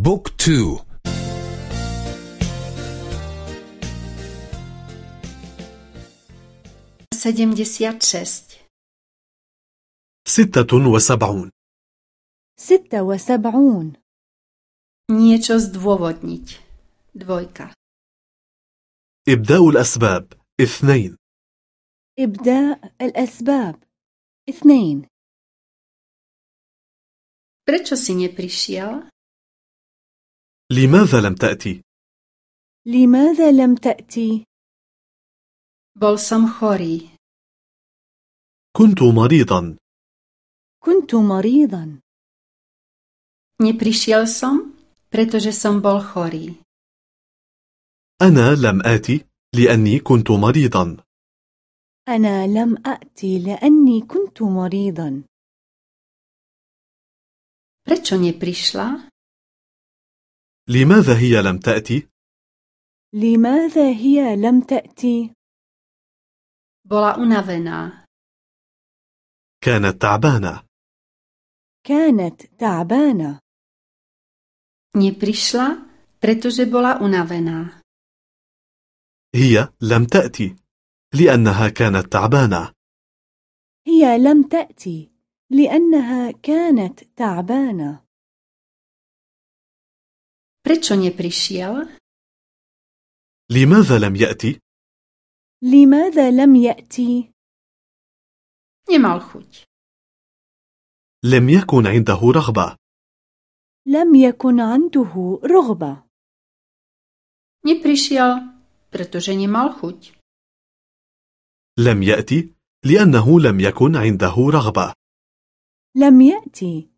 بوك تو. sedemdesiat šest, ستة وسبعون. ستة وسبعون. niečo zdôvodniť, dvojka, إبداء الأسباب. اثنين. إبداء الأسباب. اثنين. Prečo si neprišiel? لماذا لم تأتي؟ لماذا لم تأتي؟ Bol chorý, كنت مريضا كنت مريضا neprišiel som, pretože som bol chorý. أنا لم آتي لأني كنت مريضا أنا لم أأتي لأني كنت مريضا Prečo neprišla? لماذا هي لم تأتي؟ لماذا هي لم تأتي؟ Bola unavená, كانت تعبانة كانت تعبانة neprišla, pretože bola unavená. هي لم تأتي لأنها كانت تعبانة هي لم تأتي لأنها كانت تعبانة Prečo neprišiel? لماذا لم يأتي؟ لماذا لم يأتي؟ Nemal chuť. لم يكن عنده رغبة لم يكن عنده رغبة Neprišiel, pretože nemal chuť. لم يأتي لأنه لم يكن عنده رغبة لم يأتي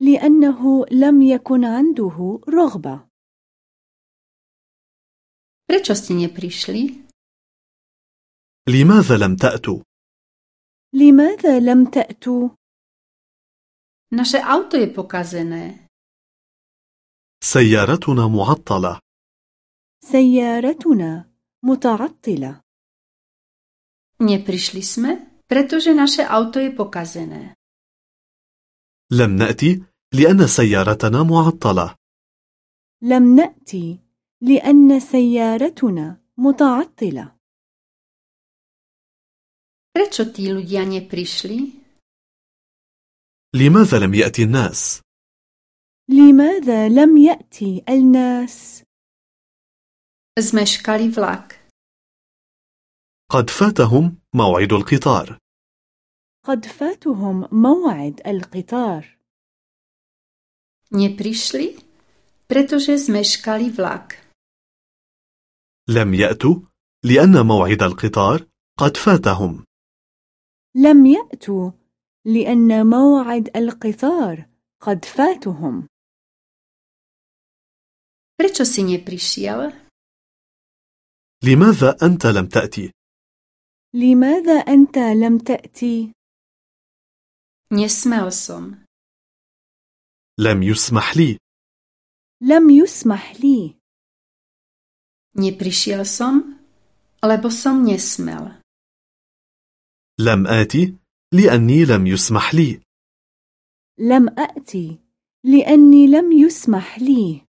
لأنه لم يكن عنده رغبة Prečo ste neprišli? لماذا لم تأتوا؟ لماذا لم تأتوا؟ Naše auto je pokazené. سيارتنا معطلة سيارتنا متعطلة Neprišli sme, pretože naše auto je pokazené. لم نأتي لأن سيارتنا معطلة لم نأتي لأن سيارتنا متعطلة Prečo tí ľudia neprišli? لماذا لم يأتي الناس؟ لماذا لم يأتي الناس؟ Zmeškali vlak. قد فاتهم موعد القطار قد فاتهم موعد القطار Neprišli, pretože zmeškali vlak. لم يأتوا لأن موعد القطار قد فاتهم لم يأتوا لأن موعد القطار قد فاتهم Prečo si neprišiel? لماذا أنت لم تأتي؟ لماذا أنت لم تأتي؟ لم يسمح لي لم يسمح لي Neprišiel som, lebo som nesmel. لم آتي لأني لم يسمح لي لم أأتي لأني لم يسمح لي